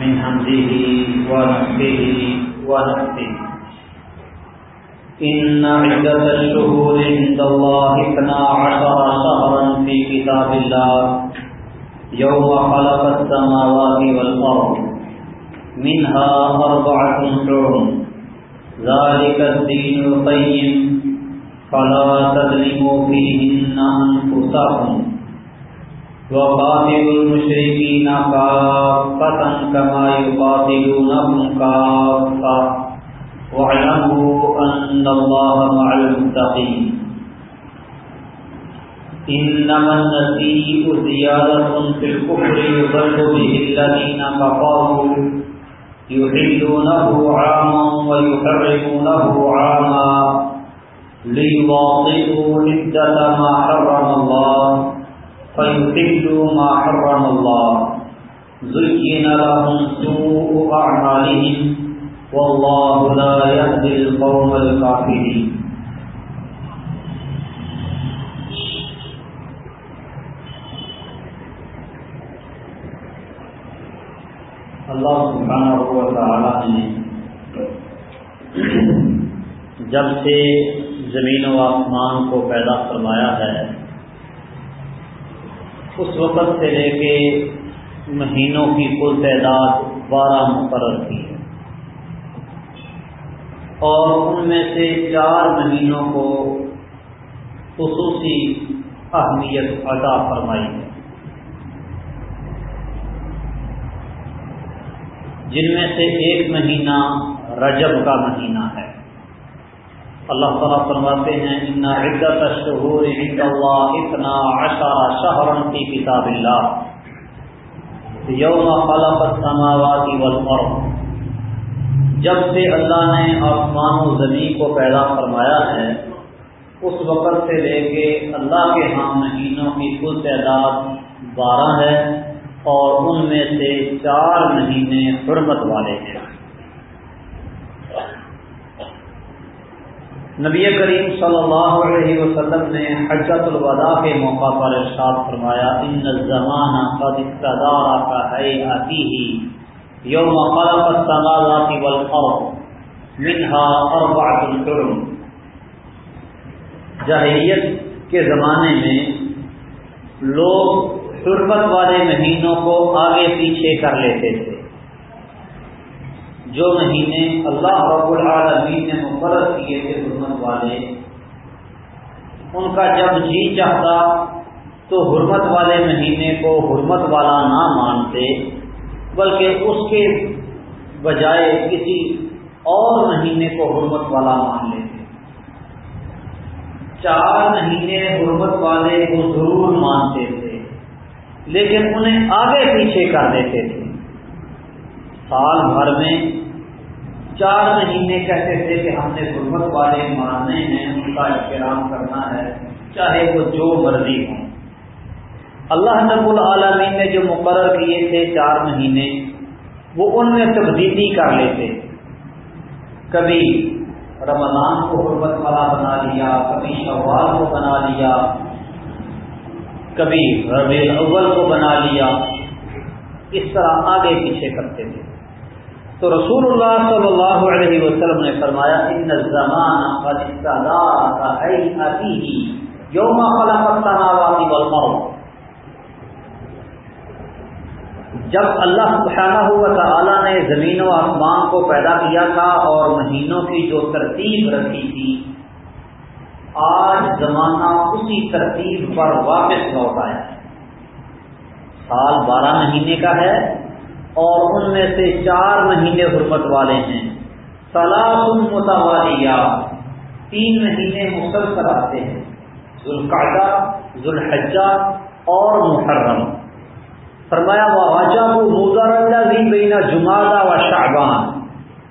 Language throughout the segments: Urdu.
من حمده ونفسه ونفسه إن عدة الشهور عند الله اثنا عشر شهرا في كتاب الله. يوم خلق السماوات والأرض. منها أربعة حرم ذلك الدين القيم. فلا تظلموا فيهن أنفسكم. وقاتلوا المشركين كافة كما يقاتلونكم كافة. واعلموا أن الله مع المتقين. إنما النسيء زيادة في الكفر يضل به الذين كفروا. يحلونه عاما ويحرمونه عاما. ليواطئوا عدة ما حرم الله. فيحلوا ما حرم الله زين لهم سوء أعمالهم والله لا يهدي القوم الكافرين اللہ سبحانہ و تعالی نے جب سے زمین و آسمان کو پیدا فرمایا ہے اس وقت سے لے کے مہینوں کی کل تعداد بارہ مقرر کی ہے۔ اور ان میں سے چار مہینوں کو خصوصی اہمیت عطا فرمائی ہے۔ جن میں سے ایک مہینہ رجب کا مہینہ ہے۔ اللہ تعالیٰ فرماتے ہیں ان عدت الشہور عند اللہ اتنا عشر شہرن کی کتاب اللہ یوم خلق السماوات والارض جب سے اللہ نے آسمان و زمین کو پیدا فرمایا ہے، اس وقت سے لے کے اللہ کے ہاں مہینوں کی کل تعداد بارہ ہے اور ان میں سے چار مہینے حرمت والے ہیں۔ نبی کریم صلی اللہ علیہ وسلم نے حجت الوداع کے موقع پر ارشاد فرمایا، ان زمانہ قد اقتدار کا ہے آتی ہی یوم خلق السماوات والارض منها اربعۃ الحرم. جاہلیت کے زمانے میں لوگ حرمت والے مہینوں کو آگے پیچھے کر لیتے تھے۔ جو مہینے اللہ رب العالمین نے مقرر کیے تھے حرمت والے، ان کا جب جی چاہتا تو حرمت والے مہینے کو حرمت والا نہ مانتے، بلکہ اس کے بجائے کسی اور مہینے کو حرمت والا مان لیتے۔ چار مہینے حرمت والے کو ضرور مانتے تھے، لیکن انہیں آگے پیچھے کر دیتے تھے۔ سال بھر میں چار مہینے کہتے تھے کہ ہم نے غربت والے ماننے ہیں، ان کا احترام کرنا ہے، چاہے وہ جو مرضی ہوں اللہ نب العالمین نے جو مقرر کیے تھے چار مہینے، وہ ان میں تبدیلی کر لیتے۔ کبھی رمضان کو غربت والا بنا لیا، کبھی شوال کو بنا لیا، کبھی ربیع الاول کو بنا لیا۔ اس طرح آگے پیچھے کرتے تھے۔ تو رسول اللہ صلی اللہ علیہ وسلم نے فرمایا، ان ہی یوم جب اللہ سبحانہ ہوا تعالیٰ نے زمین و آسمان کو پیدا کیا تھا اور مہینوں کی جو ترتیب رکھی تھی، آج زمانہ اسی ترتیب پر واپس لوٹ آیا سال بارہ مہینے کا ہے اور ان میں سے چار مہینے حرمت والے ہیں۔ سلاسم متوالیہ تین مہینے مسلسل آتے ہیں۔ ذوالقعدہ، ذوالحجہ اور محرم۔ فرمایا واجہ کو مزار اللہ بینا جمادہ و شعبان۔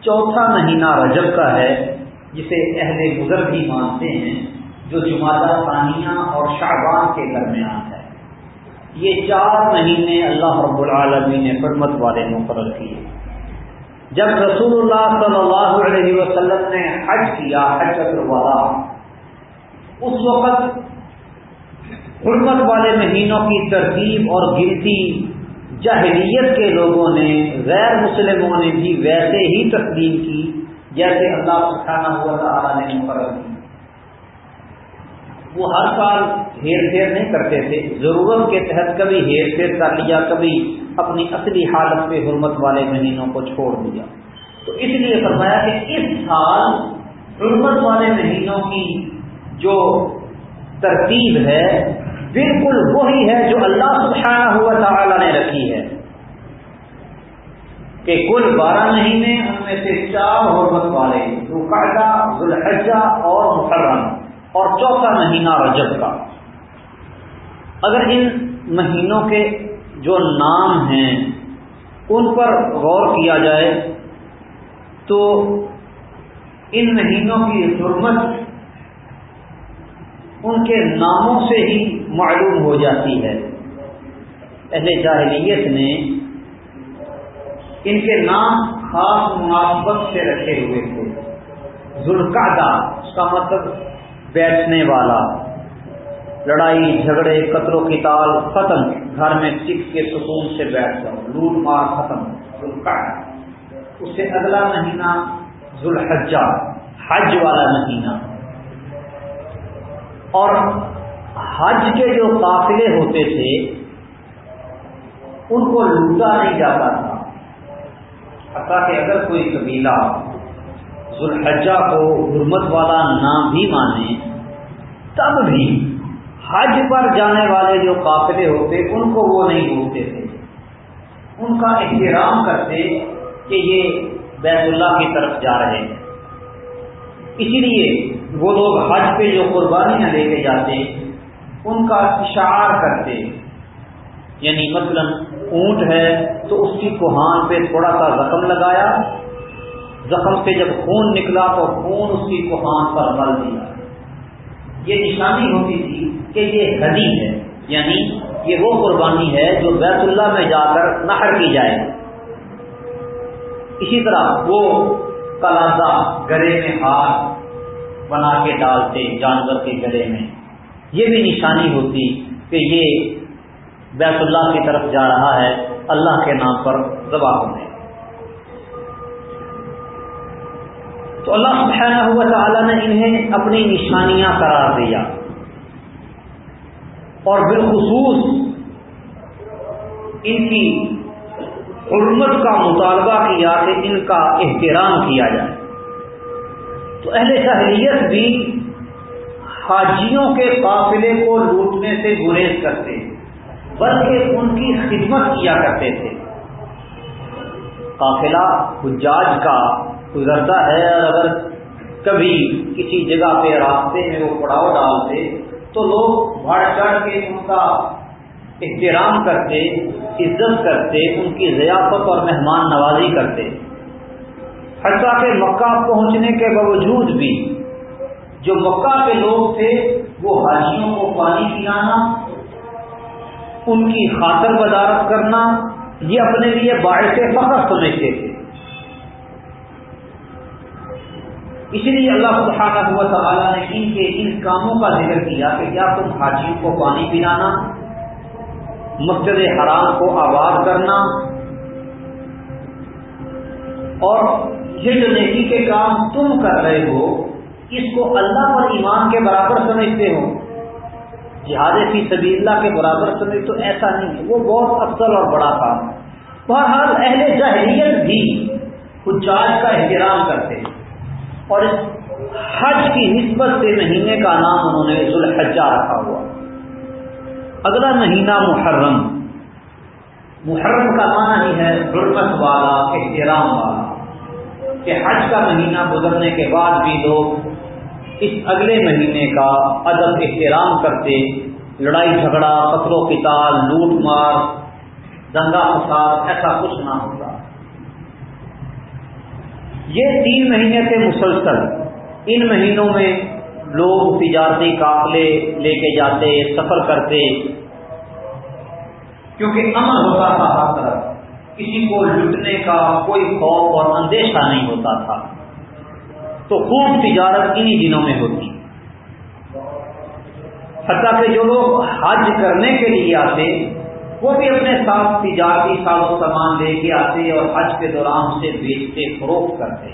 چوتھا مہینہ رجب کا ہے، جسے اہل گزر بھی مانتے ہیں، جو جماعت ثانیہ اور شعبان کے درمیان۔ ہے یہ چار مہینے اللہ رب العالمین نے حرمت والے مقرر کیے۔ جب رسول اللہ صلی اللہ علیہ وسلم نے حج کیا حج الوداع اس وقت حرمت والے مہینوں کی ترتیب اور گنتی جاہلیت کے لوگوں نے، غیر مسلموں نے بھی ویسے ہی تسلیم کی، جیسے اللہ سکھانا ہوا تعالیٰ نے مقرر کی وہ ہر سال ہیر پھیر نہیں کرتے تھے۔ ضرورت کے تحت کبھی ہیر پھیر کر لیا، کبھی اپنی اصلی حالت پہ حرمت والے مہینوں کو چھوڑ دیا۔ تو اس لیے فرمایا کہ اس سال حرمت والے مہینوں کی جو ترتیب ہے، بالکل وہی ہے جو اللہ سبحانہ ہوا تعالی نے رکھی ہے۔ کہ کل بارہ مہینے ان میں سے چار حرمت والے رکاڈا ذوالحجہ اور محرم۔ اور چوتھا مہینہ رجب کا۔ اگر ان مہینوں کے جو نام ہیں ان پر غور کیا جائے تو ان مہینوں کی حرمت ان کے ناموں سے ہی معلوم ہو جاتی ہے۔ اہل جاہلیت نے ان کے نام خاص مناسبت سے رکھے ہوئے تھے۔ ذوالقعدہ، اس کا مطلب بیٹھنے والا۔ لڑائی، جھگڑے، قتل و قتال ختم۔ گھر میں سکھ کے سکون سے بیٹھ جاؤ۔ لوٹ مار ختم۔ اس سے اگلا مہینہ ذوالحجہ، حج والا مہینہ۔ اور حج کے جو قافلے ہوتے تھے، ان کو لوٹا نہیں جاتا تھا۔ حتیٰ کہ اگر کوئی قبیلہ ذوالحجہ کو حرمت والا نہ بھی مانے، تب بھی حج پر جانے والے جو قافلے ہوتے، ان کو وہ نہیں بھولتے تھے۔ ان کا احترام کرتے کہ یہ بیت اللہ کی طرف جا رہے ہیں۔ اسی لیے وہ لوگ حج پہ جو قربانیاں لے کے جاتے، ان کا اشعار کرتے۔ یعنی مثلا اونٹ ہے تو اس کی کوہان پہ تھوڑا سا زخم لگایا زخم سے جب خون نکلا تو خون اس کی کوہان پر مل دیا۔ یہ نشانی ہوتی تھی کہ یہ ہدی ہے یعنی یہ وہ قربانی ہے جو بیت اللہ میں جا کر نہر کی جائے۔ اسی طرح وہ کلازہ گلے میں ہار بنا کے ڈالتے، جانور کے گلے میں۔ یہ بھی نشانی ہوتی کہ یہ بیت اللہ کی طرف جا رہا ہے، اللہ کے نام پر دبا ہونے۔ تو اللہ سبحانہ ہوا تعالیٰ نے انہیں اپنی نشانیاں قرار دیا۔ اور بالخصوص ان کی حرمت کا مطالبہ کیا کہ ان کا احترام کیا جائے۔ تو اہل شہریت بھی حاجیوں کے قافلے کو لوٹنے سے گریز کرتے بلکہ ان کی خدمت کیا کرتے تھے۔ قافلہ حجاج کا گزرتا ہے اور اگر کبھی کسی جگہ پہ راستے میں وہ پڑاؤ ڈالتے تو لوگ بڑھ چڑھ کے ان کا احترام کرتے، عزت کرتے، ان کی ضیافت اور مہمان نوازی کرتے۔ حتیٰ کہ مکہ پہنچنے کے باوجود بھی جو مکہ کے لوگ تھے، وہ حاجیوں کو پانی پلانا، ان کی خاطر بدارت کرنا، یہ اپنے لیے باعث فخر سمجھتے تھے۔ اسی لیے اللہ سبحانہ ہوا تعالیٰ نے ان کے ان کاموں کا ذکر کیا کہ کیا تم حاجیوں کو پانی پلانا، مسجد حرام کو آباد کرنا، اور یہ جو نیکی کے کام تم کر رہے ہو، اس کو اللہ پر ایمان کے برابر سمجھتے ہو۔ جہاد فی سبھی اللہ کے برابر سمجھ تو ایسا نہیں ہے، وہ بہت افضل اور بڑا کام ہے۔ بہرحال اہل جہلیت بھی حجاج کا احترام کرتے ہیں۔ اور اس حج کی نسبت سے مہینے کا نام انہوں نے ذوالحجہ رکھا ہوا۔ اگلا مہینہ محرم۔ محرم کا معنی ہی ہے حرمت والا، احترام والا۔ کہ حج کا مہینہ گزرنے کے بعد بھی لوگ اس اگلے مہینے کا ادب، احترام کرتے، لڑائی جھگڑا، قتل و قتال، لوٹ مار، دنگا فساد، ایسا کچھ نہ ہوتا یہ تین مہینے سے مسلسل۔ ان مہینوں میں لوگ تجارتی قافلے لے کے جاتے، سفر کرتے۔ کیونکہ امن ہوتا تھا ہر طرف۔ کسی کو لٹنے کا کوئی خوف اور اندیشہ نہیں ہوتا تھا۔ تو خوب تجارت انہی دنوں میں ہوتی۔ حتیٰ کہ جو لوگ حج کرنے کے لیے آتے وہ بھی اپنے ساتھ تجارتی ساز و سامان لے کے آتے اور حج کے دوران اسے بیچتے، فروخت کرتے۔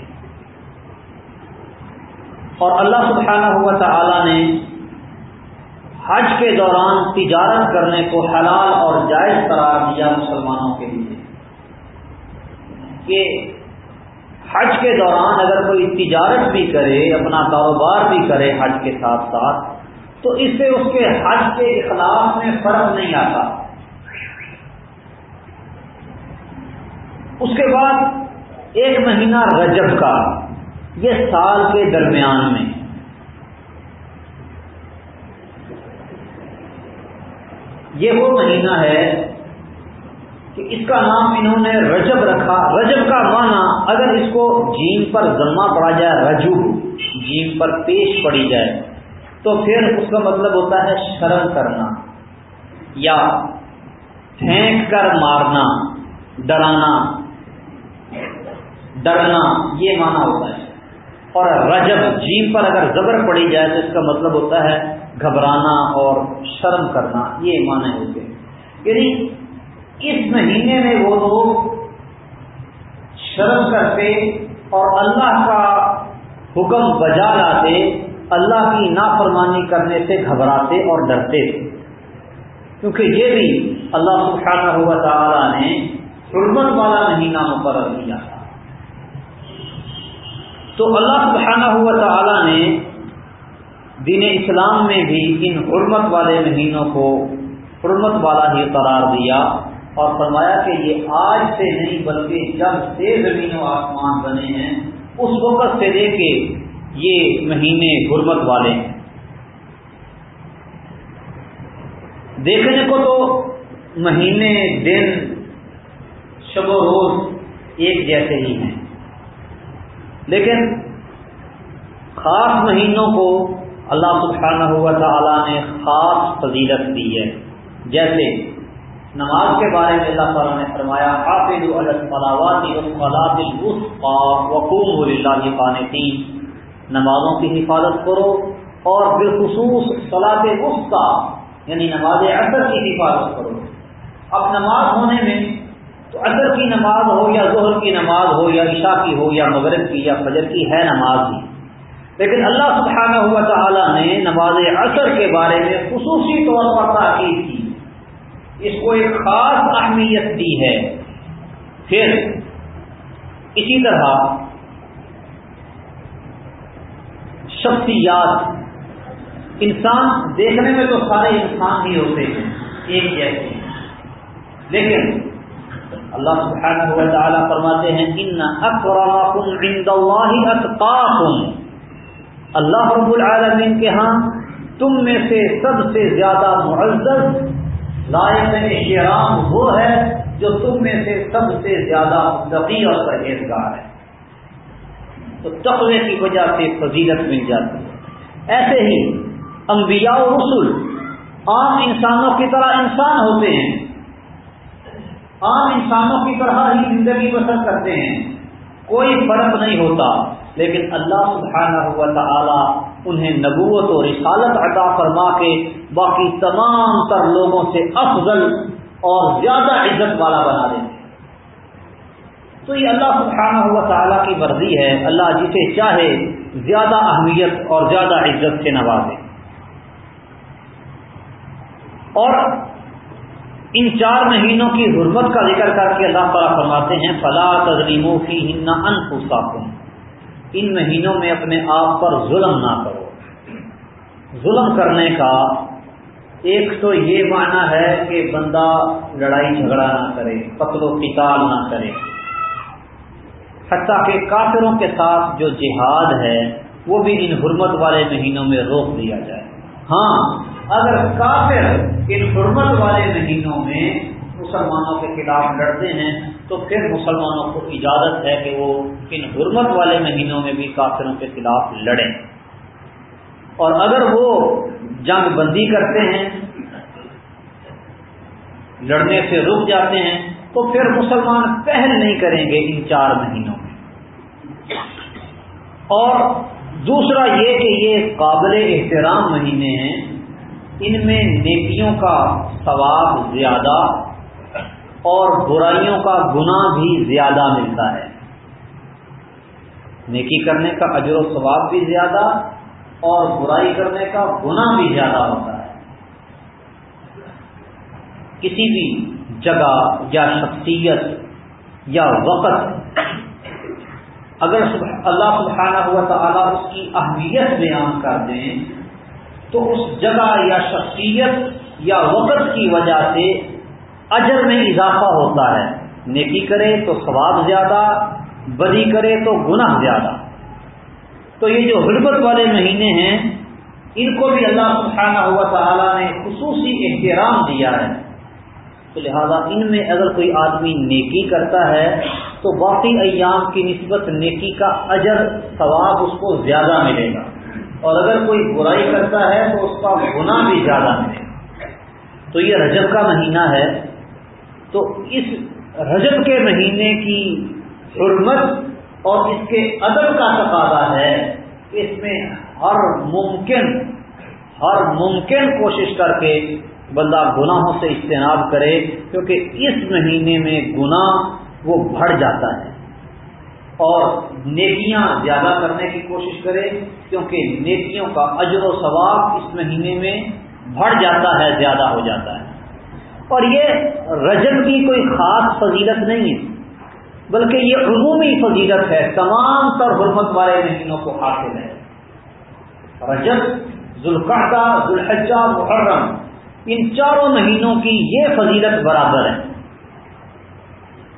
اور اللہ سبحانہ ہوا تعالی نے حج کے دوران تجارت کرنے کو حلال اور جائز قرار دیا مسلمانوں کے لیے۔ کہ حج کے دوران اگر کوئی تجارت بھی کرے، اپنا کاروبار بھی کرے حج کے ساتھ ساتھ، تو اس سے اس کے حج کے اخلاق میں فرق نہیں آتا۔ اس کے بعد ایک مہینہ رجب کا، یہ سال کے درمیان میں۔ یہ وہ مہینہ ہے کہ اس کا نام انہوں نے رجب رکھا۔ رجب کا معنی اگر اس کو جیم پر ضمہ پڑا جائے رجو جیم پر پیش پڑی جائے، تو پھر اس کا مطلب ہوتا ہے شرم کرنا یا پھینک کر مارنا، ڈرانا۔ ڈرنا، یہ معنی ہوتا ہے۔ اور رجب جیم پر اگر زبر پڑی جائے تو اس کا مطلب ہوتا ہے گھبرانا اور شرم کرنا، یہ معنی ہوتے ہیں۔ یعنی اس مہینے میں وہ لوگ شرم کرتے اور اللہ کا حکم بجا لاتے، اللہ کی نافرمانی کرنے سے گھبراتے اور ڈرتے۔ تھے کیونکہ یہ بھی اللہ سبحانہ ہوا تعالیٰ نے حرمت والا مہینہ مقرر کیا تھا تو اللہ سبحانہ ہوا تعالیٰ نے دین اسلام میں بھی ان حرمت والے مہینوں کو حرمت والا ہی قرار دیا اور فرمایا کہ یہ آج سے نہیں بلکہ جب سے زمین و آسمان بنے ہیں، اس وقت سے لے کے یہ مہینے حرمت والے ہیں۔ دیکھنے کو تو مہینے، دن شب و روز ایک جیسے ہی ہیں۔ لیکن خاص مہینوں کو اللہ سبحانہ ہوا تعالیٰ نے خاص فضیلت دی ہے۔ جیسے نماز کے بارے میں اللہ تعالیٰ نے فرمایا حافظ وقوم اللہ نمازوں کی حفاظت کرو اور بالخصوص صلاح وسطی یعنی نماز اثر کی حفاظت کرو۔ اب نماز ہونے میں تو اثر کی نماز ہو یا ظہر کی نماز ہو یا عشاء کی ہو یا مغرب کی یا فجر کی ہے نماز بھی۔ لیکن اللہ سبحانہ ہوا تعالیٰ نے نماز اثر کے بارے میں خصوصی طور پر تاکید کی۔ اس کو ایک خاص اہمیت دی ہے۔ پھر اسی طرح شخصیات، انسان دیکھنے میں تو سارے انسان ہی ہوتے ہیں، ایک جیسے۔ لیکن اللہ سبحانہ ہوا تعالیٰ فرماتے ہیں ان اکرمکم عند اللہ اتقاکم اللہ رب العالمین کے ہاں تم میں سے سب سے زیادہ معزز لائق احترام وہ ہے جو تم میں سے سب سے زیادہ دقی اور پرہیزگار ہے۔ تو تقوی کی وجہ سے فضیلت مل جاتی ہے۔ ایسے ہی انبیاء و رسول عام انسانوں کی طرح انسان ہوتے ہیں۔ عام انسانوں کی طرح ہی زندگی بسر کرتے ہیں۔ کوئی فرق نہیں ہوتا، لیکن اللہ سبحانہ ہوا تعالی انہیں نبوت و رسالت عطا فرما کے باقی تمام تر لوگوں سے افضل اور زیادہ عزت والا بنا دیں تو یہ اللہ سبحانہ ہوا تعالیٰ کی مرضی ہے۔ اللہ جسے چاہے زیادہ اہمیت اور زیادہ عزت سے نوازے۔ اور ان چار مہینوں کی حرمت کا ذکر کر کے اللہ تعالیٰ فرماتے ہیں فلاں تظلیموں کی ہننا ان ان مہینوں میں اپنے آپ پر ظلم نہ کرو۔ ظلم کرنے کا ایک تو یہ معنی ہے کہ بندہ لڑائی جھگڑا نہ کرے، قتل و قتال نہ کرے۔ حتیٰ کہ کافروں کے ساتھ جو جہاد ہے، وہ بھی ان حرمت والے مہینوں میں روک دیا جائے۔ ہاں اگر کافر ان حرمت والے مہینوں میں مسلمانوں کے خلاف لڑتے ہیں، تو پھر مسلمانوں کو اجازت ہے کہ وہ ان حرمت والے مہینوں میں بھی کافروں کے خلاف لڑیں۔ اور اگر وہ جنگ بندی کرتے ہیں، لڑنے سے رک جاتے ہیں، تو پھر مسلمان پہل نہیں کریں گے ان چار مہینوں میں۔ اور دوسرا یہ کہ یہ قابل احترام مہینے ہیں۔ ان میں نیکیوں کا ثواب زیادہ اور برائیوں کا گناہ بھی زیادہ ملتا ہے۔ نیکی کرنے کا اجر و ثواب بھی زیادہ اور برائی کرنے کا گناہ بھی زیادہ ہوتا ہے۔ کسی بھی جگہ یا شخصیت یا وقت اگر اللہ سبحانہ ہوا تعالیٰ اس کی اہمیت بیان کر دیں تو اس جگہ یا شخصیت یا وقت کی وجہ سے اجر میں اضافہ ہوتا ہے۔ نیکی کرے تو ثواب زیادہ، بدی کرے تو گناہ زیادہ۔ تو یہ جو غربت والے مہینے ہیں، ان کو بھی اللہ سبحانہ ہوا تعالیٰ نے خصوصی احترام دیا ہے۔ تو لہذا ان میں اگر کوئی آدمی نیکی کرتا ہے، تو باقی ایام کی نسبت نیکی کا اجر، ثواب اس کو زیادہ ملے گا۔ اور اگر کوئی برائی کرتا ہے تو اس کا گناہ بھی زیادہ ملے تو یہ رجب کا مہینہ ہے۔ تو اس رجب کے مہینے کی حرمت اور اس کے ادب کا تقاضا ہے۔ اس میں ہر ممکن ہر ممکن کوشش کر کے بندہ گناہوں سے اجتناب کرے، کیونکہ اس مہینے میں گناہ وہ بڑھ جاتا ہے۔ اور نیکیاں زیادہ کرنے کی کوشش کرے، کیونکہ نیکیوں کا اجر و ثواب اس مہینے میں بڑھ جاتا ہے، زیادہ ہو جاتا ہے۔ اور یہ رجب کی کوئی خاص فضیلت نہیں ہے، بلکہ یہ عمومی فضیلت ہے، تمام تر حرمت والے مہینوں کو حاصل ہے۔ رجب، ذوالقعدہ، ذوالحجہ، محرم، ان چاروں مہینوں کی یہ فضیلت برابر ہے۔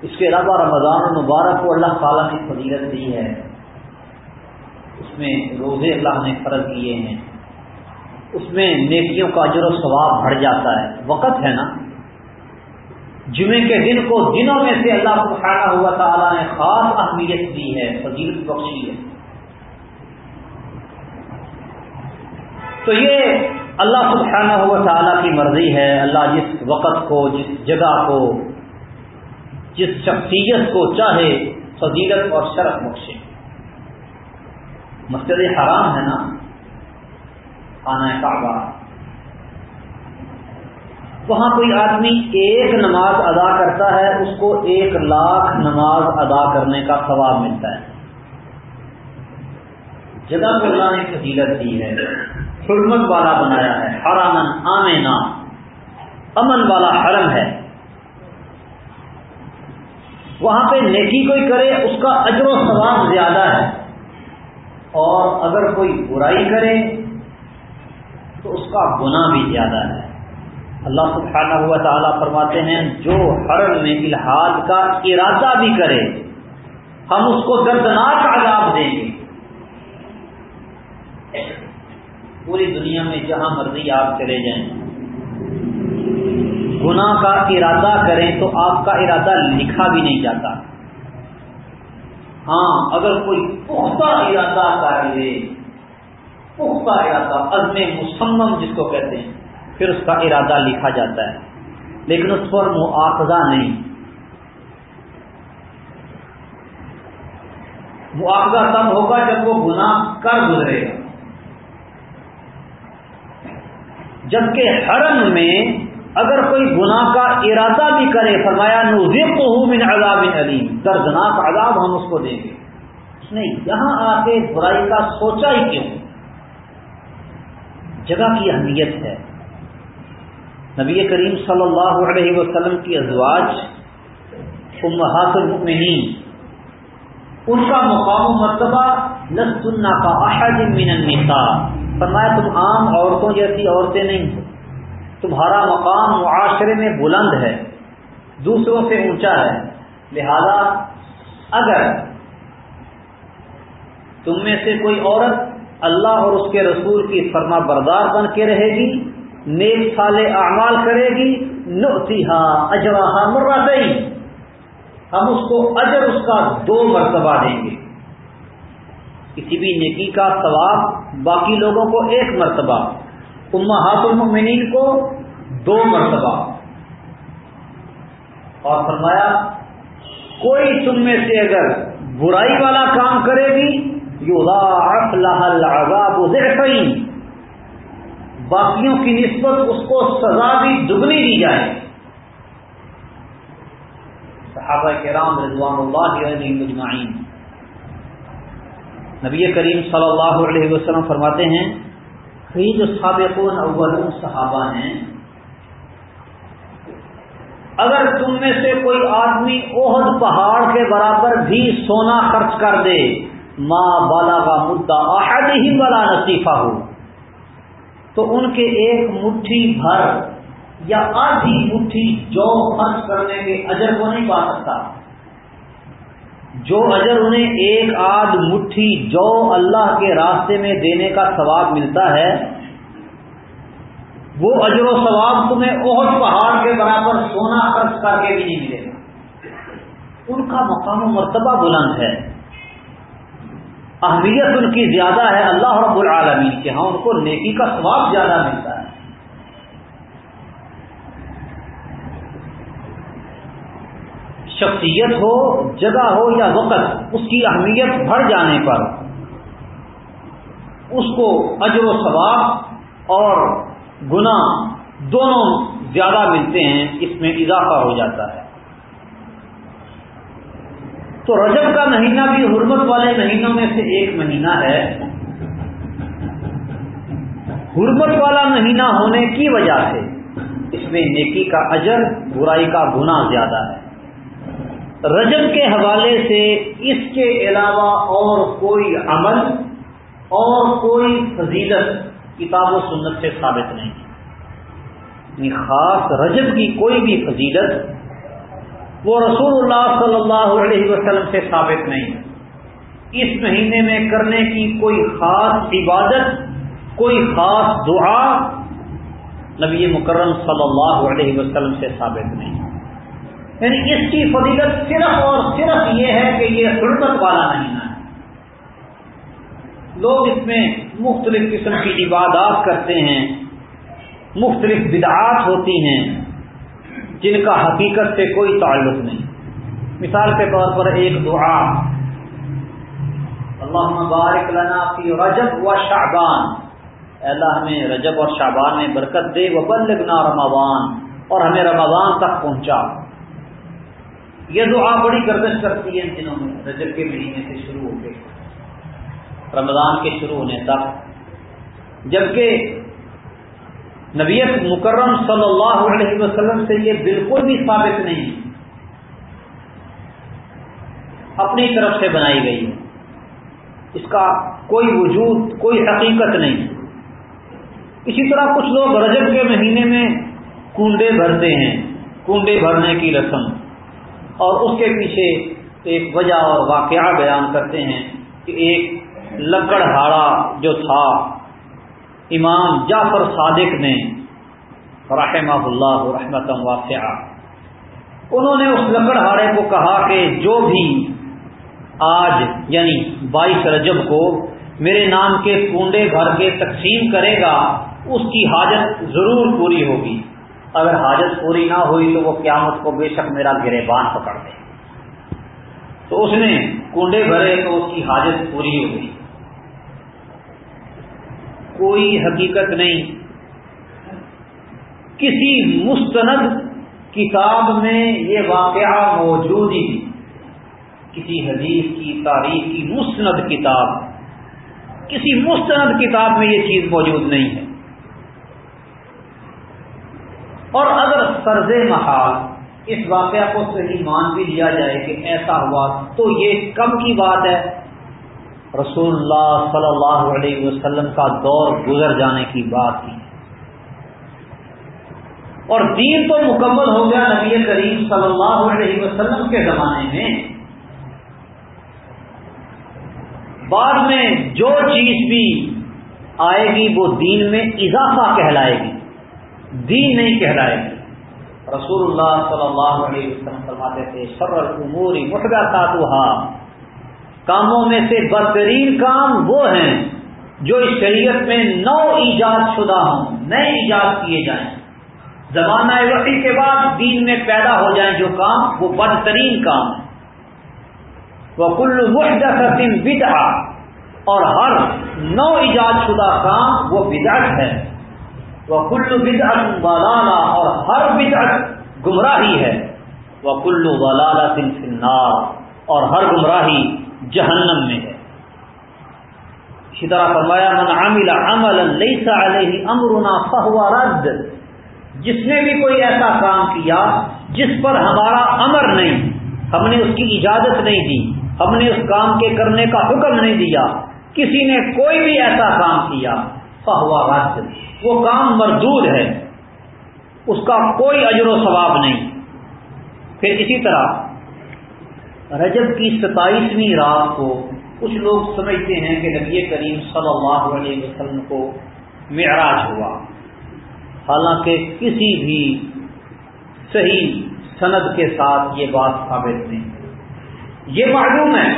اس کے علاوہ رمضان المبارک کو اللہ تعالیٰ نے فضیلت دی ہے۔ اس میں روزے اللہ نے فرض کیے ہیں۔ اس میں نیکیوں کا اجر و ثواب بڑھ جاتا ہے۔ وقت ہے نا۔ جمعے کے دن کو دنوں میں سے اللہ کو سبحانہ ہوا تعالیٰ نے خاص اہمیت دی ہے، فضیلت بخشی ہے۔ تو یہ اللہ سبحانہ ہوا تعالیٰ کی مرضی ہے۔ اللہ جس وقت کو، جس جگہ کو جس شخصیت کو چاہے فضیلت اور شرف بخشے۔ مسجد حرام ہے نا؟ آنا کعبہ۔ وہاں کوئی آدمی ایک نماز ادا کرتا ہے، اس کو ایک لاکھ نماز ادا کرنے کا ثواب ملتا ہے۔ جگہ کو اللہ نے فضیلت دی ہے، حرمت والا بنایا ہے حرامن آمینا امن والا حرم ہے۔ وہاں پہ نیکی کوئی کرے، اس کا اجر و ثواب زیادہ ہے۔ اور اگر کوئی برائی کرے، تو اس کا گناہ بھی زیادہ ہے۔ اللہ سبحانہ ہوا تعالیٰ فرماتے ہیں، جو حرم میں الحاد کا ارادہ بھی کرے، ہم اس کو دردناک عذاب دیں گے۔ پوری دنیا میں جہاں مرضی آپ چلے جائیں۔ گناہ کا ارادہ کریں تو آپ کا ارادہ لکھا بھی نہیں جاتا۔ ہاں اگر کوئی پختہ ارادہ کر لے پختہ ارادہ، عزم مسمم جس کو کہتے ہیں، پھر اس کا ارادہ لکھا جاتا ہے۔ لیکن اس پر مواخذہ نہیں۔ مواخذہ تب ہوگا جب وہ گناہ کر گزرے۔ گا جبکہ حرم میں اگر کوئی گناہ کا ارادہ بھی کرے، فرمایا نوزیب تو ہوں من عذاب علیم دردناک عذاب ہم اس کو دیں گے۔ اس نے یہاں آ کے برائی کا سوچا ہی کیوں؟ جگہ کی اہمیت ہے۔ نبی کریم صلی اللہ علیہ وسلم کی ازواج، امہات المؤمنین، ان کا مقام و مرتبہ لسنا کا احد من النساء۔ فرمایا، تم عام عورتوں جیسی عورتیں نہیں ہو۔ تمہارا مقام معاشرے میں بلند ہے، دوسروں سے اونچا ہے۔ لہذا اگر تم میں سے کوئی عورت اللہ اور اس کے رسول کی فرما بردار بن کے رہے گی، نیک سال اعمال کرے گی نوتیحا اجراہا مرتئی ہم اس کو اجر اس کا دو مرتبہ دیں گے۔ کسی بھی نیکی کا ثواب باقی لوگوں کو ایک مرتبہ۔ امہات المؤمنین کو دو مرتبہ۔ اور فرمایا، کوئی تم میں سے اگر برائی والا کام کرے گی یو العذاب ضعفین۔ باقیوں کی نسبت اس کو سزا بھی دگنی دی جائے۔ صحابہ کرام رضوان اللہ علیہ مجمعین نبی کریم صلی اللہ علیہ وسلم فرماتے ہیں کئی جو سابقون اولون صحابہ ہیں۔ اگر تم میں سے کوئی آدمی عہد پہاڑ کے برابر بھی سونا خرچ کر دے ماں بالا کا مدعا احد ہی بلا نصیفہ۔ ہو تو ان کے ایک مٹھی بھر یا آدھی مٹھی جو خرچ کرنے کے اجر کو نہیں پا سکتا۔ جو اجر انہیں ایک آدھ مٹھی جو اللہ کے راستے میں دینے کا ثواب ملتا ہے، وہ اجر و ثواب تمہیں اور پہاڑ کے برابر سونا خرچ کر کے بھی نہیں ملے گا۔ ان کا مقام و مرتبہ بلند ہے۔ اہمیت ان کی زیادہ ہے اللہ رب العالمین کے ہاں ان کو نیکی کا ثواب زیادہ ملتا ہے۔ شخصیت ہو، جگہ ہو یا وقت، اس کی اہمیت بڑھ جانے پر اس کو اجر و ثواب اور گنا دونوں زیادہ ملتے ہیں، اس میں اضافہ ہو جاتا ہے۔ تو رجب کا مہینہ بھی حرمت والے مہینوں میں سے ایک مہینہ ہے۔ حرمت والا مہینہ ہونے کی وجہ سے اس میں نیکی کا اجر، برائی کا گنا زیادہ ہے۔ رجب کے حوالے سے اس کے علاوہ اور کوئی عمل اور کوئی فضیلت کتاب و سنت سے ثابت نہیں یعنی خاص رجب کی کوئی بھی فضیلت وہ رسول اللہ صلی اللہ علیہ وسلم سے ثابت نہیں اس مہینے میں کرنے کی کوئی خاص عبادت، کوئی خاص دعا نبی مکرم صلی اللہ علیہ وسلم سے ثابت نہیں یعنی اس کی فضیلت صرف اور صرف یہ ہے کہ یہ حرمت والا مہینہ ہے۔ لوگ اس میں مختلف قسم کی عبادات کرتے ہیں، مختلف بدعات ہوتی ہیں، جن کا حقیقت سے کوئی تعلق نہیں۔ مثال کے طور پر ایک دعا۔ اللہ مبارک لنا فی رجب و شعبان۔ اللہ، ہمیں رجب اور شعبان میں برکت دے و بلغنا رمضان اور ہمیں رمضان تک پہنچا۔ یہ دعا بڑی گردش کرتی ہے ان دنوں میں، رجب کے مہینے سے شروع ہو کے۔ رمضان کے شروع ہونے تک۔ جبکہ نبیت مکرم صلی اللہ علیہ وسلم سے یہ بالکل بھی ثابت نہیں۔ اپنی طرف سے بنائی گئی۔ اس کا کوئی وجود، کوئی حقیقت نہیں۔ اسی طرح کچھ لوگ رجب کے مہینے میں کنڈے بھرتے ہیں کنڈے بھرنے کی رسم۔ اور اس کے پیچھے ایک وجہ اور واقعہ بیان کرتے ہیں کہ ایک لکڑ ہاڑا جو تھا، امام جعفر صادق نے رحمہ اللہ رحمت واسعہ، انہوں نے اس لکڑ ہاڑے کو کہا کہ جو بھی آج یعنی بائیس رجب کو میرے نام کے کنڈے بھر کے تقسیم کرے گا، اس کی حاجت ضرور پوری ہوگی۔ اگر حاجت پوری نہ ہوئی تو وہ قیامت کو بے شک میرا گریبان پکڑ دے۔ تو اس نے کنڈے بھرے تو اس کی حاجت پوری ہوگی کوئی حقیقت نہیں۔ کسی مستند کتاب میں یہ واقعہ موجود ہی کسی حدیث کی، تاریخ کی مستند کتاب۔ کسی مستند کتاب میں یہ چیز موجود نہیں ہے۔ اور اگر سرز محال اس واقعہ کو صحیح مان بھی لیا جائے کہ ایسا ہوا تو یہ کم کی بات ہے۔ رسول اللہ صلی اللہ علیہ وسلم کا دور گزر جانے کی بات کی۔ اور دین تو مکمل ہو گیا نبی کریم صلی اللہ علیہ وسلم کے زمانے میں۔ بعد میں جو چیز بھی آئے گی وہ دین میں اضافہ کہلائے گی۔ دین نہیں کہلائے گی۔ رسول اللہ صلی اللہ علیہ وسلم فرماتے تھے سر العموری مٹگا کاموں میں سے بدترین کام وہ ہیں جو اس شریعت میں نو ایجاد شدہ ہوں، نئے ایجاد کیے جائیں۔ زمانہ وقتی کے بعد دین میں پیدا ہو جائیں جو کام، وہ بدترین کام ہے۔ وہ کل وحدت بدعا اور ہر نو ایجاد شدہ کام وہ بدعت ہے۔ وہ کل بدعت بالانا اور ہر بدعت گمراہی ہے۔ وہ کلو ولا فنار اور ہر گمراہی جہنم میں ہے۔ اسی طرح فرمایا، من عامل عمل لیس علیہ امرنا فہو رد۔ جس نے بھی کوئی ایسا کام کیا جس پر ہمارا امر نہیں، ہم نے اس کی اجازت نہیں دی، ہم نے اس کام کے کرنے کا حکم نہیں دیا، کسی نے کوئی بھی ایسا کام کیا فہوا رد۔ وہ کام مردود ہے، اس کا کوئی اجر و ثواب نہیں۔ پھر اسی طرح رجب کی ستائیسویں رات کو کچھ لوگ سمجھتے ہیں کہ نبی کریم صلی اللہ علیہ وسلم کو معراج ہوا۔ حالانکہ کسی بھی صحیح سند کے ساتھ یہ بات ثابت نہیں۔ یہ معلوم ہے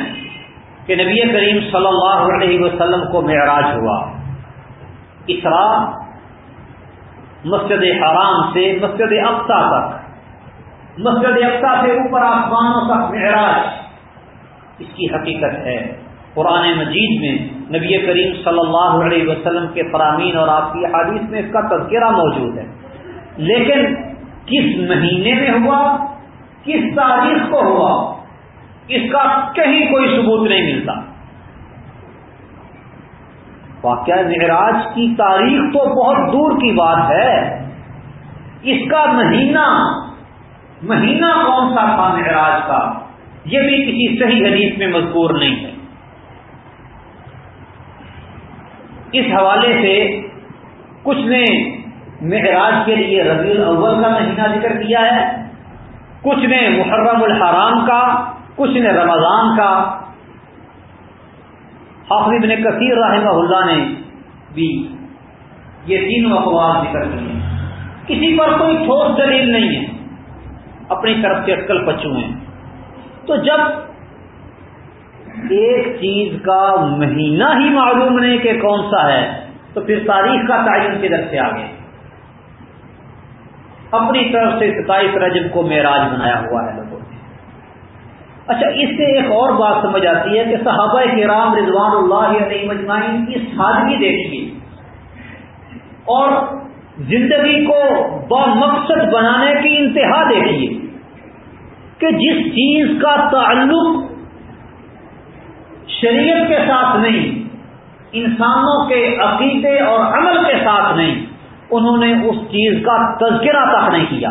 کہ نبی کریم صلی اللہ علیہ وسلم کو معراج ہوا۔ اسرا مسجد حرام سے مسجد اقسا تک۔ مسجد اقسا سے اوپر آسمانوں تک معراج۔ اس کی حقیقت ہے، قرآن مجید میں نبی کریم صلی اللہ علیہ وسلم کے فرامین اور آپ کی حادث میں اس کا تذکرہ موجود ہے۔ لیکن کس مہینے میں ہوا؟ کس تاریخ کو ہوا؟ اس کا کہیں کوئی ثبوت نہیں ملتا۔ واقعہ معراج کی تاریخ تو بہت دور کی بات ہے۔ اس کا مہینہ مہینہ کون سا تھا معراج کا؟ یہ بھی کسی صحیح حدیث میں مذکور نہیں ہے۔ اس حوالے سے کچھ نے معراج کے لیے ربیع الاول کا مہینہ ذکر کیا ہے، کچھ نے محرم الحرام کا، کچھ نے رمضان کا حافظ ابن کثیر رحمہ اللہ نے بھی یہ تینوں اخبار ذکر کیے کسی پر کوئی ٹھوس دلیل نہیں ہے۔ اپنی طرف سے اٹکل پچو ہیں۔ تو جب ایک چیز کا مہینہ ہی معلوم نہیں کہ کون سا ہے، تو پھر تاریخ کا تعین کدھر سے آگے؟ اپنی طرف سے ستائیس رجب کو معراج بنایا ہوا ہے۔ لوگوں نے اچھا اس سے ایک اور بات سمجھ آتی ہے کہ صحابہ کے رام رضوان اللہ علیہ مجمعین کی سادگی دیکھیے۔ اور زندگی کو با مقصد بنانے کی انتہا دیکھیے کہ جس چیز کا تعلق شریعت کے ساتھ نہیں، انسانوں کے عقیدے اور عمل کے ساتھ نہیں، انہوں نے اس چیز کا تذکرہ تک نہیں کیا۔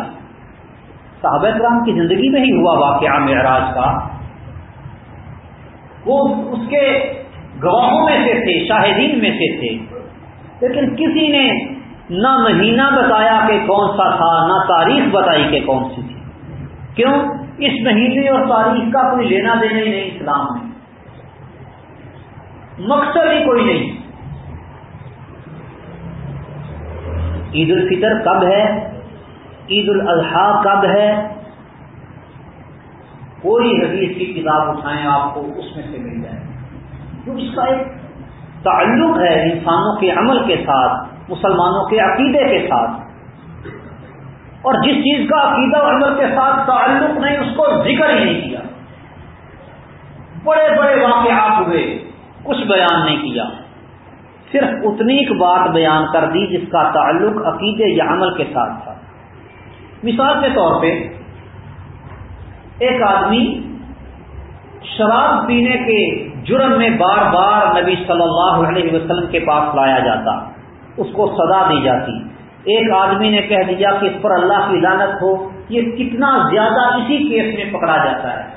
صحابہ کرام کی زندگی میں ہی ہوا واقعہ معراج کا۔ وہ اس کے گواہوں میں سے تھے، شاہدین میں سے تھے۔ لیکن کسی نے نہ مہینہ بتایا کہ کون سا تھا، نہ تاریخ بتائی کہ کون سی تھی۔ کیوں؟ اس مہینے اور تاریخ کا کوئی لینا دینا ہی نہیں، اسلام میں۔ مقصد ہی کوئی نہیں۔ عید الفطر کب ہے؟ عید الاضحیٰ کب ہے؟ کوئی حدیث کی کتاب اٹھائیں، آپ کو اس میں سے مل جائے۔ تو اس کا ایک تعلق ہے انسانوں کے عمل کے ساتھ، مسلمانوں کے عقیدے کے ساتھ۔ اور جس چیز کا عقیدہ عمل کے ساتھ تعلق نہیں، اس کو ذکر ہی نہیں کیا۔ بڑے بڑے واقعات ہوئے، کچھ بیان نہیں کیا۔ صرف اتنی ایک بات بیان کر دی جس کا تعلق عقیدے یا عمل کے ساتھ تھا۔ مثال کے طور پہ ایک آدمی شراب پینے کے جرم میں بار بار نبی صلی اللہ علیہ وسلم کے پاس لایا جاتا، اس کو سزا دی جاتی۔ ایک آدمی نے کہہ دیا کہ اس پر اللہ کی لانت ہو، یہ کتنا زیادہ اسی کیس میں پکڑا جاتا ہے۔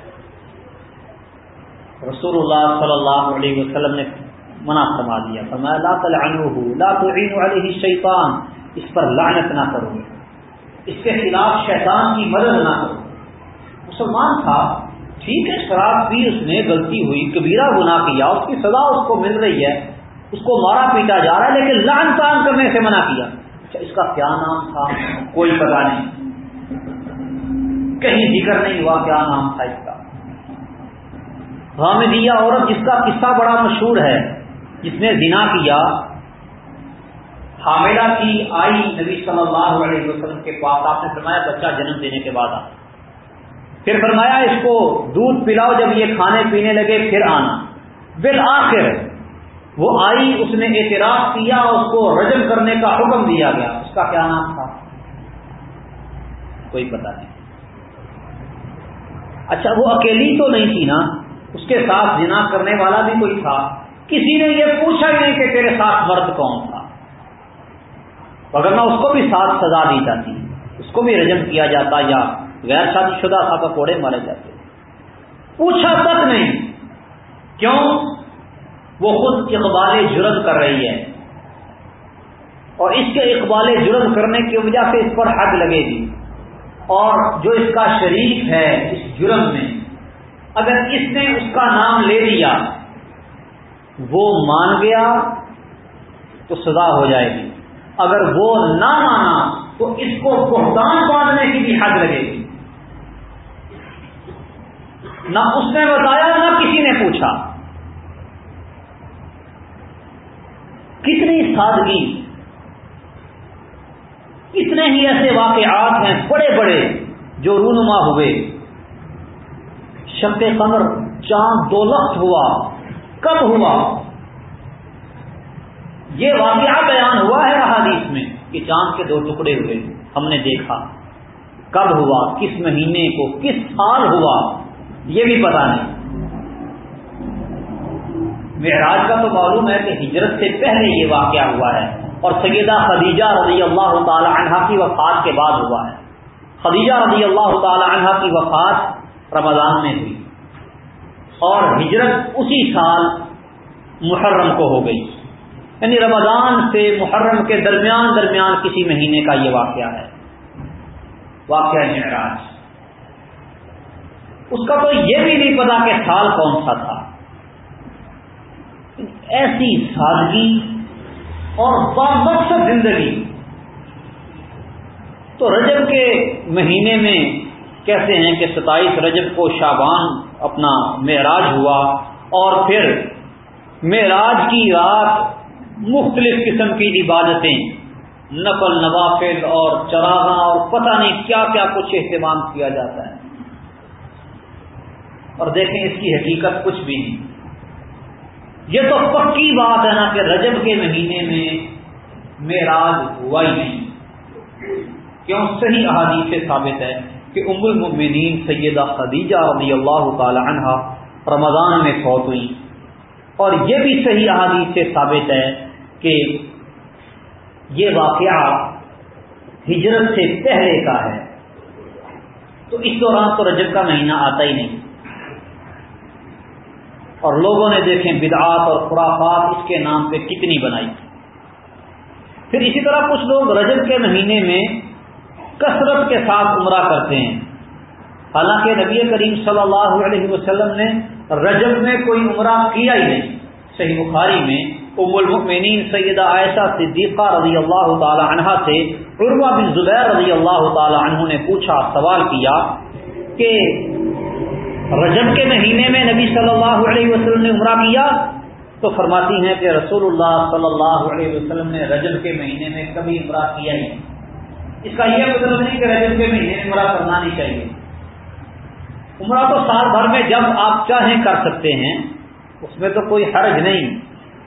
رسول اللہ صلی اللہ علیہ وسلم نے منع فرما دیا، فرمایا، لا تلعنوه، لا تعینوا علیہ الشیطان، اس پر لعنت نہ کرو۔ اس کے خلاف شیطان کی مدد نہ کرو۔ مسلمان تھا، ٹھیک ہے، شراب پی اس نے غلطی ہوئی، کبیرہ گناہ کیا، اس کی سزا اس کو مل رہی ہے، اس کو مارا پیٹا جا رہا ہے، لیکن لان تان کرنے سے منع کیا۔ اچھا اس کا کیا نام تھا؟ کوئی پتا نہیں۔ کہیں ذکر نہیں ہوا کیا نام تھا اس کا۔ حامدیہ عورت، جس کا قصہ بڑا مشہور ہے، جس نے زنا کیا، حاملہ کی آئی نبی صلی اللہ علیہ وسلم کے پاس، آپ نے فرمایا بچہ جنم دینے کے بعد آ پھر فرمایا اس کو دودھ پلاؤ جب یہ کھانے پینے لگے پھر آنا۔ بالآخر وہ آئی، اس نے اعتراف کیا، اس کو رجم کرنے کا حکم دیا گیا۔ اس کا کیا نام تھا؟ کوئی پتہ نہیں۔ اچھا وہ اکیلی تو نہیں تھی نا؟ اس کے ساتھ جنا کرنے والا بھی کوئی تھا؟ کسی نے یہ پوچھا ہی نہیں کہ تیرے ساتھ مرد کون تھا؟ نہ اس کو بھی ساتھ سزا دی جاتی، اس کو بھی رجم کیا جاتا یا غیر شادی شدہ تھا تو کوڑے مارے جاتے پوچھا تک نہیں کیوں؟ وہ خود اقبال جرم کر رہی ہے۔ اور اس کے اقبال جرم کرنے کی وجہ سے اس پر حد لگے گی۔ اور جو اس کا شریک ہے اس جرم میں، اگر اس نے اس کا نام لے لیا، وہ مان گیا تو سزا ہو جائے گی۔ اگر وہ نہ مانا تو اس کو بہتان باندھنے کی بھی حد لگے گی۔ نہ اس نے بتایا نہ کسی نے پوچھا۔ کتنی سادگی۔ اتنے ہی ایسے واقعات ہیں بڑے بڑے جو رونما ہوئے۔ شب قمر، چاند دولخت ہوا۔ کب ہوا؟ یہ واقعہ بیان ہوا ہے احادیث میں کہ چاند کے دو ٹکڑے ہوئے۔ ہم نے دیکھا۔ کب ہوا؟ کس مہینے کو؟ کس سال ہوا؟ یہ بھی پتا نہیں۔ معراج کا تو معلوم ہے کہ ہجرت سے پہلے یہ واقعہ ہوا ہے اور سیدہ خدیجہ رضی اللہ تعالی عنہ کی وفات کے بعد ہوا ہے۔ خدیجہ رضی اللہ تعالی عنہ کی وفات رمضان میں ہوئی اور ہجرت اسی سال محرم کو ہو گئی۔ یعنی رمضان سے محرم کے درمیان درمیان کسی مہینے کا یہ واقعہ ہے۔ واقعہ معراج۔ اس کا تو یہ بھی نہیں پتا کہ سال کون سا تھا۔ ایسی سادگی اور بامقصد زندگی۔ تو رجب کے مہینے میں کہتے ہیں کہ ستائیس رجب کو شابان اپنا معراج ہوا اور پھر معراج کی رات مختلف قسم کی عبادتیں نقل نوافل اور چراغاں اور پتہ نہیں کیا کیا کچھ اہتمام کیا جاتا ہے۔ اور دیکھیں اس کی حقیقت کچھ بھی نہیں۔ یہ تو پکی بات ہے نا کہ رجب کے مہینے میں معراج ہوا ہی نہیں۔ کیوں؟ صحیح احادیث سے ثابت ہے کہ ام المؤمنین سیدہ خدیجہ رضی اللہ تعالی عنہ رمضان میں فوت ہوئی۔ اور یہ بھی صحیح احادیث سے ثابت ہے کہ یہ واقعہ ہجرت سے پہلے کا ہے۔ تو اس دوران تو رجب کا مہینہ آتا ہی نہیں۔ اور لوگوں نے دیکھیں بدعات اور خرافات اس کے نام پہ کتنی بنائی پھر اسی طرح کچھ لوگ رجب کے مہینے میں کثرت کے ساتھ عمرہ کرتے ہیں۔ حالانکہ نبی کریم صلی اللہ علیہ وسلم نے رجب میں کوئی عمرہ کیا ہی نہیں۔ صحیح بخاری میں ام المؤمنین سیدہ عائشہ صدیقہ رضی اللہ تعالی عنہ سے عروا بن زبیر رضی اللہ تعالی عنہ نے پوچھا، سوال کیا کہ رجب کے مہینے میں نبی صلی اللہ علیہ وسلم نے عمرہ کیا تو فرماتی ہیں کہ رسول اللہ صلی اللہ علیہ وسلم نے رجب کے مہینے میں کبھی عمرہ کیا ہی اس کا یہ مطلب نہیں کہ رجب کے مہینے میں عمرہ کرنا نہیں چاہیے۔ عمرہ تو سال بھر میں جب آپ چاہیں کر سکتے ہیں، اس میں تو کوئی حرج نہیں۔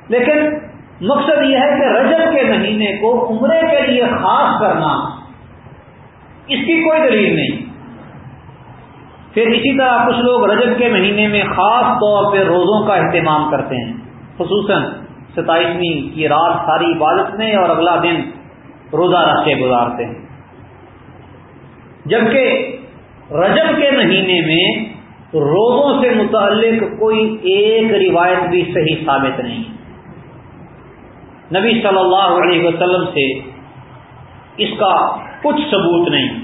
لیکن مقصد یہ ہے کہ رجب کے مہینے کو عمرے کے لیے خاص کرنا، اس کی کوئی دلیل نہیں۔ پھر اسی طرح کچھ لوگ رجب کے مہینے میں خاص طور پہ روزوں کا اہتمام کرتے ہیں، خصوصاً ستائیسویں کی رات ساری عبادت میں اور اگلا دن روزہ رکھ کے گزارتے ہیں۔ جبکہ رجب کے مہینے میں روزوں سے متعلق کوئی ایک روایت بھی صحیح ثابت نہیں۔ نبی صلی اللہ علیہ وسلم سے اس کا کچھ ثبوت نہیں۔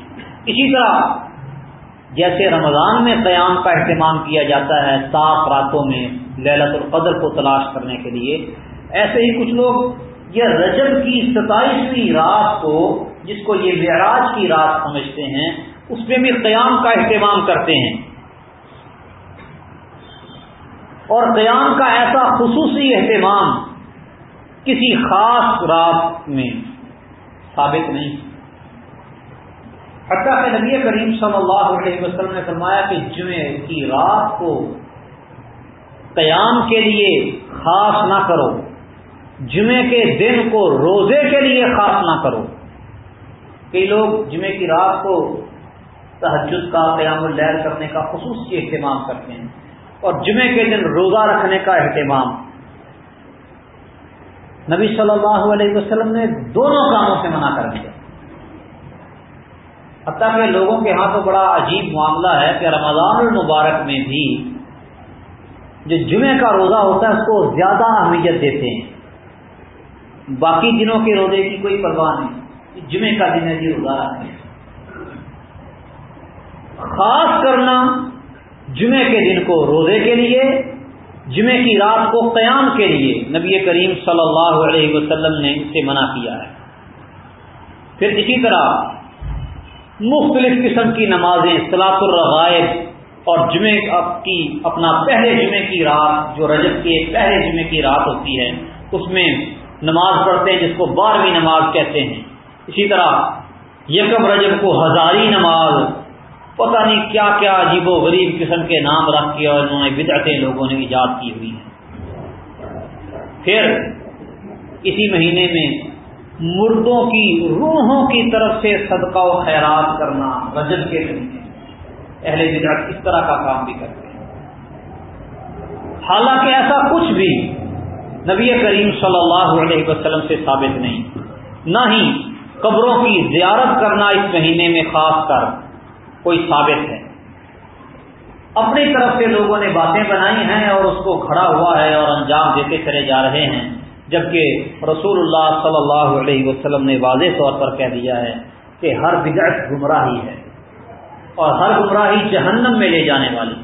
اسی طرح جیسے رمضان میں قیام کا اہتمام کیا جاتا ہے سات راتوں میں للت القدر کو تلاش کرنے کے لیے، ایسے ہی کچھ لوگ یہ رجب کی ستائیسویں رات کو، جس کو یہ معراج کی رات سمجھتے ہیں، اس میں بھی قیام کا اہتمام کرتے ہیں۔ اور قیام کا ایسا خصوصی اہتمام کسی خاص رات میں ثابت نہیں۔ حتیٰ کہ نبی کریم صلی اللہ علیہ وسلم نے فرمایا کہ جمعے کی رات کو قیام کے لیے خاص نہ کرو جمعے کے دن کو روزے کے لیے خاص نہ کرو۔ کئی لوگ جمعے کی رات کو تحجد کا، قیام الہر کرنے کا خصوصی اہتمام کرتے ہیں اور جمعے کے دن روزہ رکھنے کا اہتمام۔ نبی صلی اللہ علیہ وسلم نے دونوں کاموں سے منع کر دیا۔ حتیٰ کہ لوگوں کے ہاں تو بڑا عجیب معاملہ ہے کہ رمضان المبارک میں بھی جو جمعے کا روزہ ہوتا ہے اس کو زیادہ اہمیت دیتے ہیں۔ باقی دنوں کے روزے کی کوئی پرواہ نہیں۔ جمعے کا دن ہے جی روزہ رکھتے ہیں خاص کرنا جمعے کے دن کو روزے کے لیے جمعے کی رات کو قیام کے لیے۔ نبی کریم صلی اللہ علیہ وسلم نے اس سے منع کیا ہے۔ پھر اسی طرح مختلف قسم کی نمازیں سلاط الرغائب اور جمعے کی، اپنا پہلے جمعے کی رات، جو رجب کے پہلے جمعے کی رات ہوتی ہے، اس میں نماز پڑھتے ہیں، جس کو بارہویں نماز کہتے ہیں۔ اسی طرح یکم رجب کو ہزاری نماز، پتہ نہیں کیا کیا عجیب و غریب قسم کے نام رکھ کے اور انہوں نے بدعتیں لوگوں نے ایجاد کی ہوئی ہیں۔ پھر اسی مہینے میں مردوں کی روحوں کی طرف سے صدقہ و خیرات کرنا رجب کے مہینے اہل بدعت اس طرح کا کام بھی کرتے ہیں۔ حالانکہ ایسا کچھ بھی نبی کریم صلی اللہ علیہ وسلم سے ثابت نہیں۔ نہ ہی قبروں کی زیارت کرنا اس مہینے میں خاص کر کوئی ثابت ہے۔ اپنی طرف سے لوگوں نے باتیں بنائی ہیں اور اس کو کھڑا ہوا ہے اور انجام دیتے چلے جا رہے ہیں۔ جبکہ رسول اللہ صلی اللہ علیہ وسلم نے واضح طور پر کہہ دیا ہے کہ ہر بدعت گمراہی ہے اور ہر گمراہی جہنم میں لے جانے والی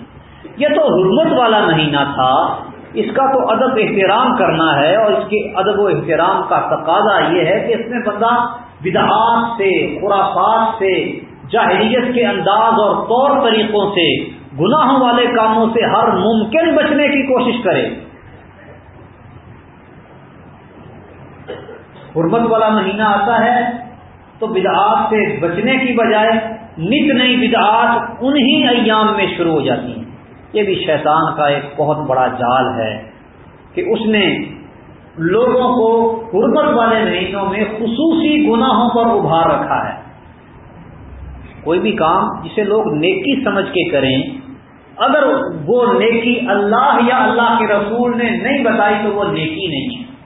یہ تو حرمت والا مہینہ تھا۔ اس کا تو ادب احترام کرنا ہے اور اس کے ادب و احترام کا تقاضا یہ ہے کہ اس میں بندہ بدعات سے، خرافات سے جاہریت کے انداز اور طور طریقوں سے، گناہوں والے کاموں سے ہر ممکن بچنے کی کوشش کرے۔ حرمت والا مہینہ آتا ہے تو بدعات سے بچنے کی بجائے نت نئی بدعات انہی ایام میں شروع ہو جاتی ہیں۔ یہ بھی شیطان کا ایک بہت بڑا جال ہے کہ اس نے لوگوں کو حرمت والے مہینوں میں خصوصی گناہوں پر ابھار رکھا ہے۔ کوئی بھی کام جسے لوگ نیکی سمجھ کے کریں، اگر وہ نیکی اللہ یا اللہ کے رسول نے نہیں بتائی تو وہ نیکی نہیں ہے۔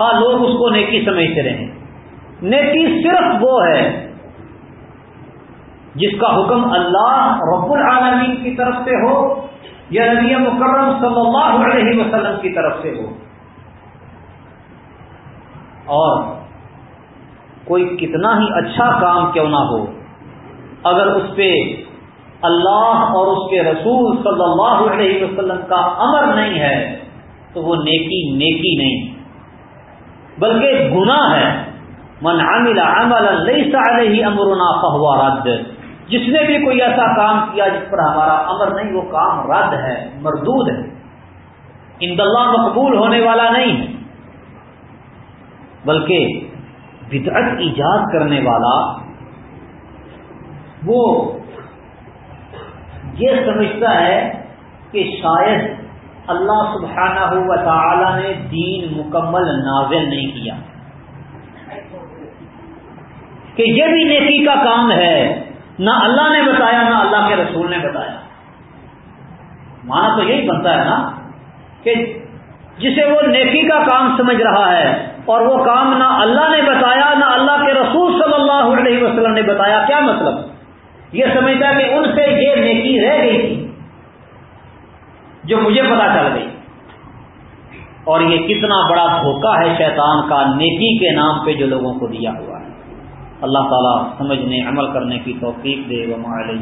ہاں لوگ اس کو نیکی سمجھتے رہیں۔ نیکی صرف وہ ہے جس کا حکم اللہ رب العالمین کی طرف سے ہو یا نبی مکرم صلی اللہ علیہ وسلم کی طرف سے ہو۔ اور کوئی کتنا ہی اچھا کام کیوں نہ ہو، اگر اس پہ اللہ اور اس کے رسول صلی اللہ علیہ وسلم کا امر نہیں ہے، تو وہ نیکی نیکی نہیں۔ بلکہ گناہ ہے۔ من عمل عملا ليس عليه امرنا فهو رد۔ جس نے بھی کوئی ایسا کام کیا جس پر ہمارا امر نہیں، وہ کام رد ہے، مردود ہے۔ ان اللہ مقبول ہونے والا نہیں۔ ہے بلکہ بدعت ایجاد کرنے والا، وہ یہ سمجھتا ہے کہ شاید اللہ سبحانہ ہوا تعالی نے دین مکمل نازل نہیں کیا۔ کہ یہ بھی نیکی کا کام ہے، نہ اللہ نے بتایا، نہ اللہ کے رسول نے بتایا۔ مانا تو یہی بنتا ہے نا کہ جسے وہ نیکی کا کام سمجھ رہا ہے اور وہ کام نہ اللہ نے بتایا، نہ اللہ کے رسول صلی اللہ علیہ وسلم نے بتایا، کیا مطلب؟ یہ سمجھتا کہ ان سے یہ نیکی رہ گئی تھی۔ جو مجھے پتا چل گئی۔ اور یہ کتنا بڑا دھوکہ ہے شیطان کا نیکی کے نام پہ جو لوگوں کو دیا ہوا ہے۔ اللہ تعالیٰ سمجھنے، عمل کرنے کی توفیق دے وہ ماحول